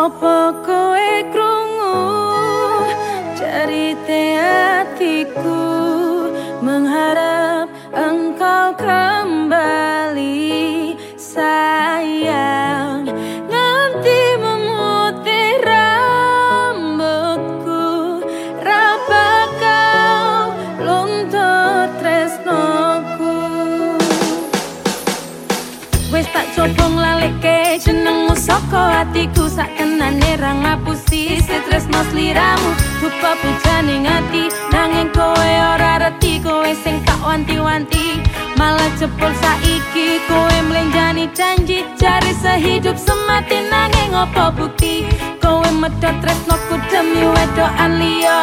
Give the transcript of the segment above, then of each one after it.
Apa kowe krungu? Cerita hatiku mengharap engkau kembali. Sayang nanti memutih rambutku. Raba kau luntur tresnoku? Wis tak coba nglaleke jenengmu saka hatiku sak ra ngapusi tresno sliramu rupa pujane ngati nanging kowe ora reti. Kowe sing tak wanti-wanti malah jebol saiki. Kowe mlenjani janji cari sehidup semati. Nanging opo bukti? Kowe medhot tresnoku demi wedokan liya.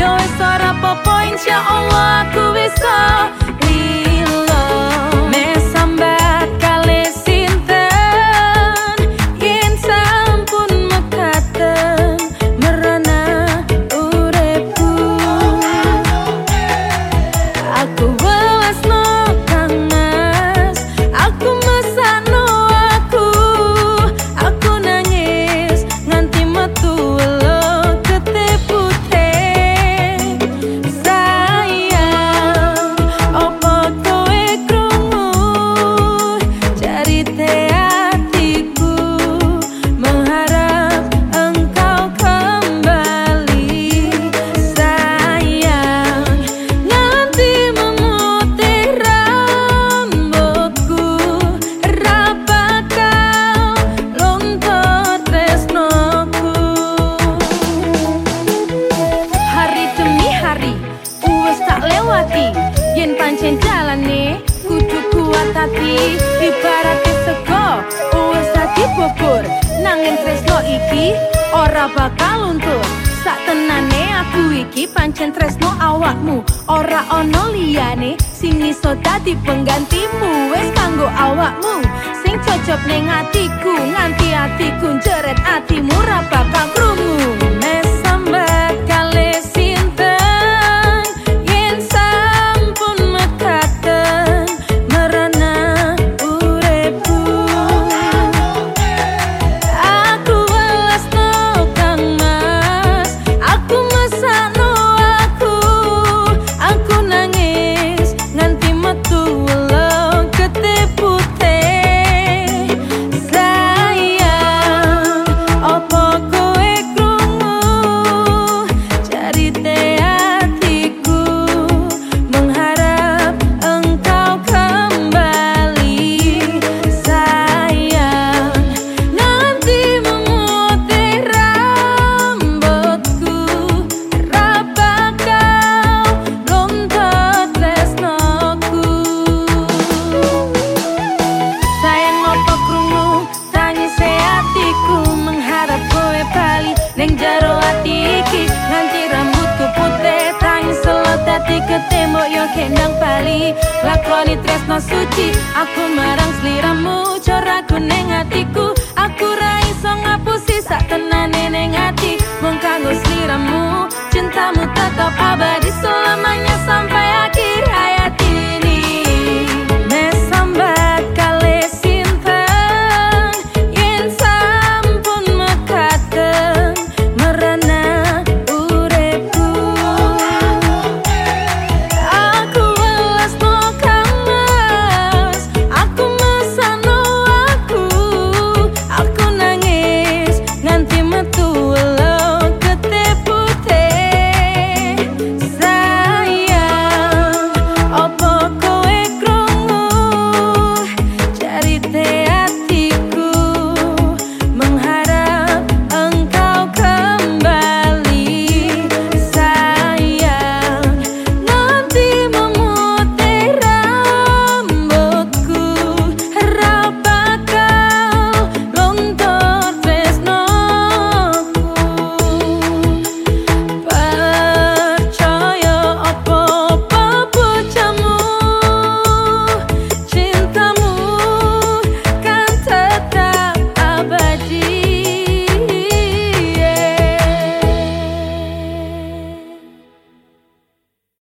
Yo wis ora popo insyaallah kuat hati ibarat sego wis dadi bubur. Nanging tresno iki ora bakal luntur. Sak tenane aku iki pancen tresno awakmu. Ora ana liyane sing iso dadi penggantimu. Wis kanggo awakmu sing cocok ning atiku. Nganti atiku jeret atimu ra bakal krungu selo dadi ketemu yo kendang bali lakoni tresno suci aku marang sliramu coraku neng atiku aku ra iso ngapusi. Sak tenane neng ati mung kanggo sliramu cintamu tetap abadi